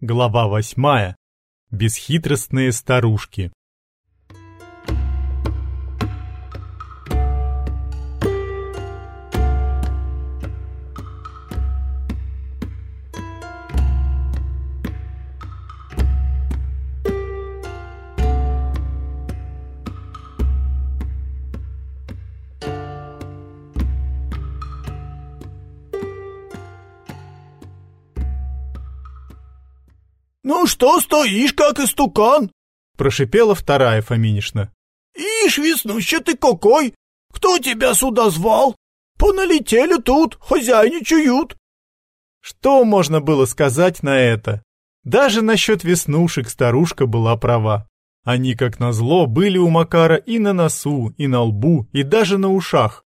Глава восьмая. Бесхитростные старушки. «Ну что стоишь, как истукан?» Прошипела вторая Фоминишна. «Ишь, веснуща ты какой! Кто тебя сюда звал? Поналетели тут, хозяйничают!» Что можно было сказать на это? Даже насчет веснушек старушка была права. Они, как назло, были у Макара и на носу, и на лбу, и даже на ушах.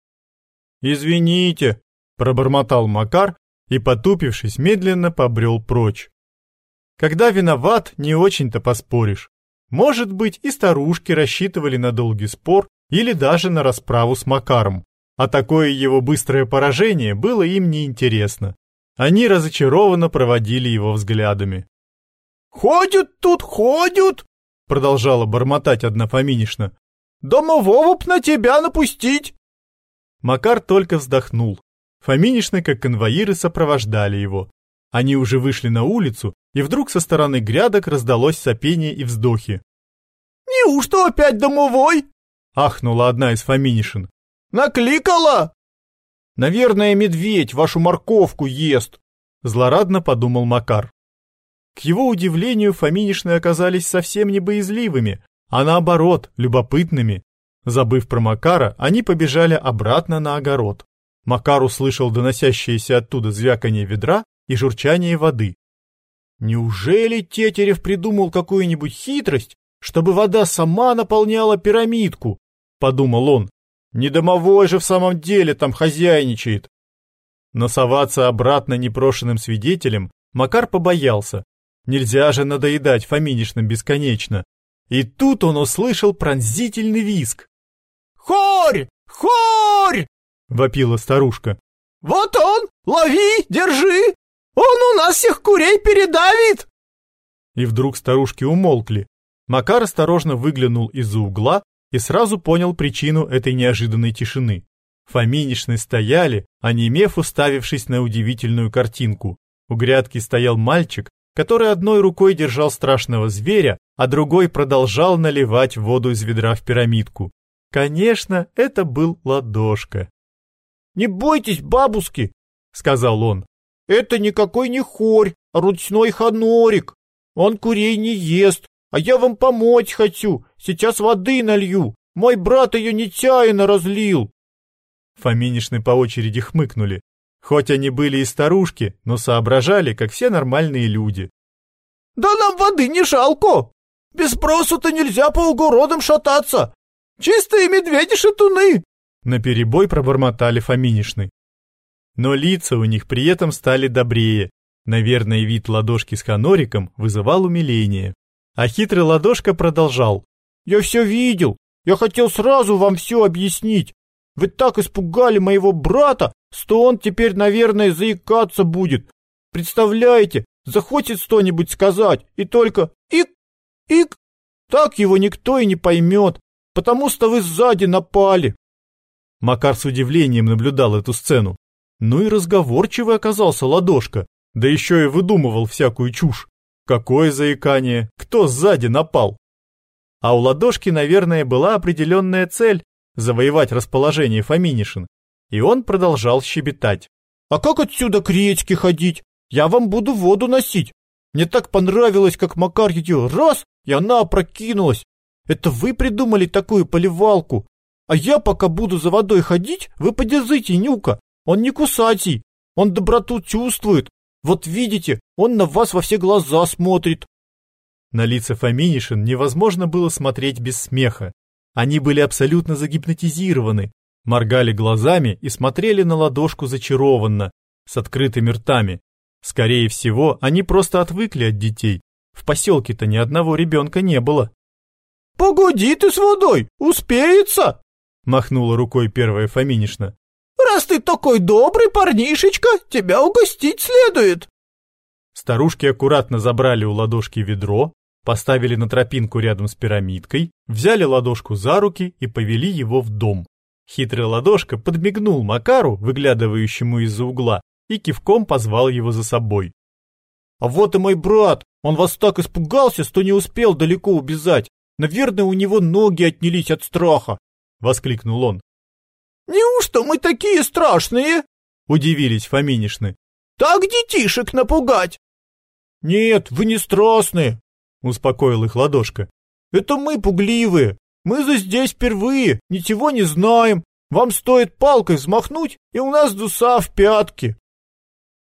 «Извините», — пробормотал Макар и, потупившись, медленно побрел прочь. Когда виноват, не очень-то поспоришь. Может быть, и старушки рассчитывали на долгий спор или даже на расправу с Макаром. А такое его быстрое поражение было им неинтересно. Они разочарованно проводили его взглядами. «Ходят тут, ходят!» продолжала бормотать одна Фоминишна. «Домового б на тебя напустить!» Макар только вздохнул. Фоминишны, как конвоиры, сопровождали его. Они уже вышли на улицу, и вдруг со стороны грядок раздалось сопение и вздохи. «Неужто опять домовой?» — ахнула одна из Фоминишин. «Накликала?» «Наверное, медведь вашу морковку ест», — злорадно подумал Макар. К его удивлению, Фоминишны оказались совсем не боязливыми, а наоборот, любопытными. Забыв про Макара, они побежали обратно на огород. Макар услышал доносящееся оттуда звяканье ведра и журчание воды. Неужели Тетерев придумал какую-нибудь хитрость, чтобы вода сама наполняла пирамидку? Подумал он. Не домовой же в самом деле там хозяйничает. Но соваться обратно непрошенным свидетелем Макар побоялся. Нельзя же надоедать Фоминишным бесконечно. И тут он услышал пронзительный визг. «Хорь! Хорь!» — вопила старушка. «Вот он! Лови! Держи! Он у нас всех курей передавит!» И вдруг старушки умолкли. Макар осторожно выглянул из-за угла и сразу понял причину этой неожиданной тишины. Фоминишны стояли, онемев уставившись на удивительную картинку. У грядки стоял мальчик, который одной рукой держал страшного зверя, а другой продолжал наливать воду из ведра в пирамидку. Конечно, это был ладошка. «Не бойтесь, бабушки!» — сказал он. Это никакой не хорь, а ручной ханорик. Он курей не ест, а я вам помочь хочу. Сейчас воды налью. Мой брат ее нечаянно разлил. Фоминишны по очереди хмыкнули. Хоть они были и старушки, но соображали, как все нормальные люди. «Да нам воды не жалко! Без спросу-то нельзя по угородам шататься! Чистые медведи-шатуны!» Наперебой пробормотали Фоминишны но лица у них при этом стали добрее. Наверное, вид ладошки с ханориком вызывал умиление. А хитрый ладошка продолжал. «Я все видел. Я хотел сразу вам все объяснить. Вы так испугали моего брата, что он теперь, наверное, заикаться будет. Представляете, захочет что-нибудь сказать, и только «ик, ик». Так его никто и не поймет, потому что вы сзади напали. Макар с удивлением наблюдал эту сцену. Ну и разговорчивый оказался ладошка, да еще и выдумывал всякую чушь. Какое заикание, кто сзади напал? А у ладошки, наверное, была определенная цель – завоевать расположение Фоминишин. И он продолжал щебетать. «А как отсюда к речке ходить? Я вам буду воду носить. Мне так понравилось, как Макар ее раз, и она опрокинулась. Это вы придумали такую поливалку. А я пока буду за водой ходить, вы подержите нюка, он не кусатий, он доброту чувствует. Вот видите, он на вас во все глаза смотрит. На лица Фоминишин невозможно было смотреть без смеха. Они были абсолютно загипнотизированы, моргали глазами и смотрели на ладошку зачарованно, с открытыми ртами. Скорее всего, они просто отвыкли от детей. В поселке-то ни одного ребенка не было. «Погоди ты с водой, успеется!» Махнула рукой первая Фоминишна. Раз ты такой добрый парнишечка, тебя угостить следует. Старушки аккуратно забрали у ладошки ведро, поставили на тропинку рядом с пирамидкой, взяли ладошку за руки и повели его в дом. Хитрый ладошка подмигнул Макару, выглядывающему из-за угла, и кивком позвал его за собой. «А вот и мой брат! Он вас так испугался, что не успел далеко убежать. Наверное, у него ноги отнялись от страха!» — воскликнул он. «Неужто мы такие страшные?» — удивились Фоминишны. «Так детишек напугать!» «Нет, вы не страстные!» — успокоил их ладошка. «Это мы пугливые. Мы за здесь впервые, ничего не знаем. Вам стоит палкой взмахнуть, и у нас дуса в пятке».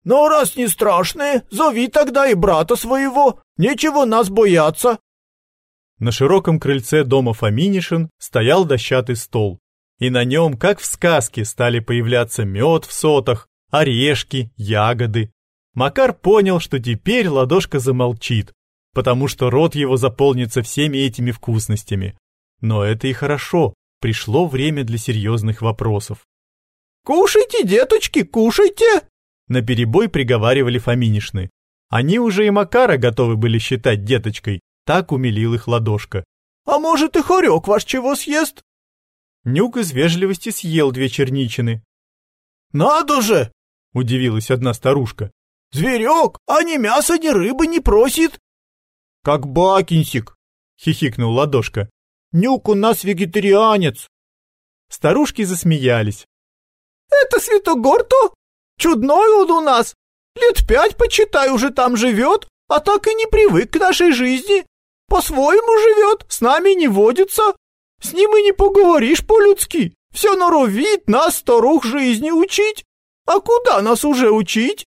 «Но раз не страшные, зови тогда и брата своего. Нечего нас бояться». На широком крыльце дома Фоминишин стоял дощатый стол, и на нем, как в сказке, стали появляться мед в сотах, орешки, ягоды. Макар понял, что теперь ладошка замолчит, потому что рот его заполнится всеми этими вкусностями. Но это и хорошо, пришло время для серьезных вопросов. «Кушайте, деточки, кушайте!» Наперебой приговаривали Фоминишны. Они уже и Макара готовы были считать деточкой, так умилил их ладошка. «А может и хорек ваш чего съест?» Нюк из вежливости съел две черничины. «Надо же!» — удивилась одна старушка. «Зверек, а ни мяса, ни рыбы не просит!» «Как бакинсик!» — хихикнул ладошка. «Нюк у нас вегетарианец!» Старушки засмеялись. «Это Святогор-то? Чудной он у нас! Лет пять, почитай, уже там живет, а так и не привык к нашей жизни. По-своему живет, с нами не водится. С ним и не поговоришь по-людски. Все норовит нас, старух, жизни учить. А куда нас уже учить?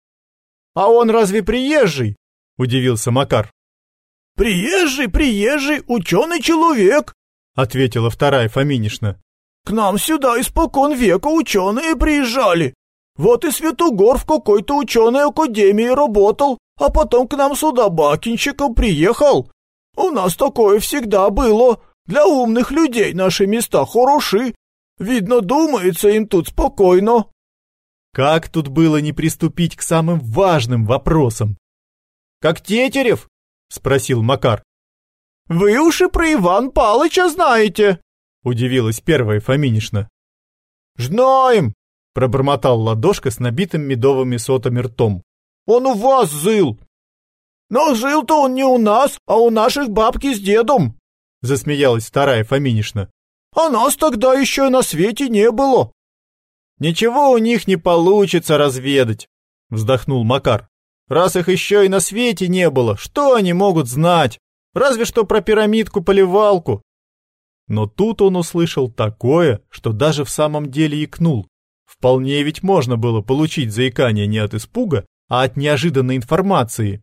А он разве приезжий? Удивился Макар. Приезжий, приезжий, ученый человек, ответила вторая Фоминишна. К нам сюда испокон века ученые приезжали. Вот и Светогор в какой-то ученой академии работал, а потом к нам сюда бакинщиком приехал. У нас такое всегда было. Для умных людей наши места хороши. Видно, думается им тут спокойно. Как тут было не приступить к самым важным вопросам? Как Тетерев? Спросил Макар. Вы уж и про Иван Палыча знаете, удивилась первая Фоминишна. Знаем, пробормотал ладошка с набитым медовыми сотами ртом. Он у вас жил. Но жил-то он не у нас, а у наших бабки с дедом, засмеялась вторая Фоминишна. А нас тогда еще на свете не было. Ничего у них не получится разведать, вздохнул Макар. Раз их еще и на свете не было, что они могут знать? Разве что про пирамидку-поливалку. Но тут он услышал такое, что даже в самом деле икнул. Вполне ведь можно было получить заикание не от испуга, а от неожиданной информации.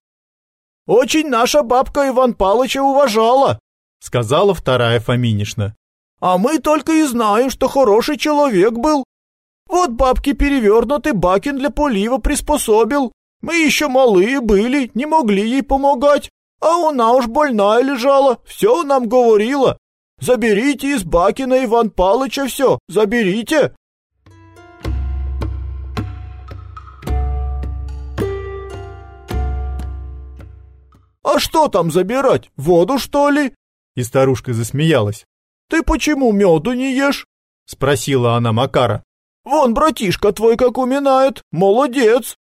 «Очень наша бабка Иван Палыча уважала», — сказала вторая Фоминишна. «А мы только и знаем, что хороший человек был. Вот бабки перевернутый бакин для полива приспособил. Мы еще малые были, не могли ей помогать. А она уж больная лежала, все нам говорила. Заберите из бакина Иван Палыча все, заберите. «А что там забирать? Воду, что ли?» И старушка засмеялась. «Ты почему меду не ешь?» Спросила она Макара. «Вон, братишка твой как уминает, молодец!»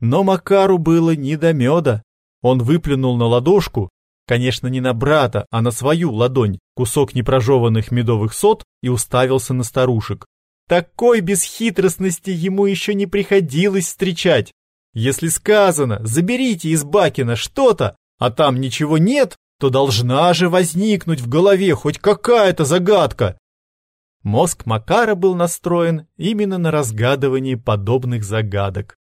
Но Макару было не до меда. Он выплюнул на ладошку, конечно, не на брата, а на свою ладонь, кусок непрожеванных медовых сот и уставился на старушек. Такой бесхитростности ему еще не приходилось встречать. Если сказано «заберите из Бакина что-то», а там ничего нет, то должна же возникнуть в голове хоть какая-то загадка. Мозг Макара был настроен именно на разгадывание подобных загадок.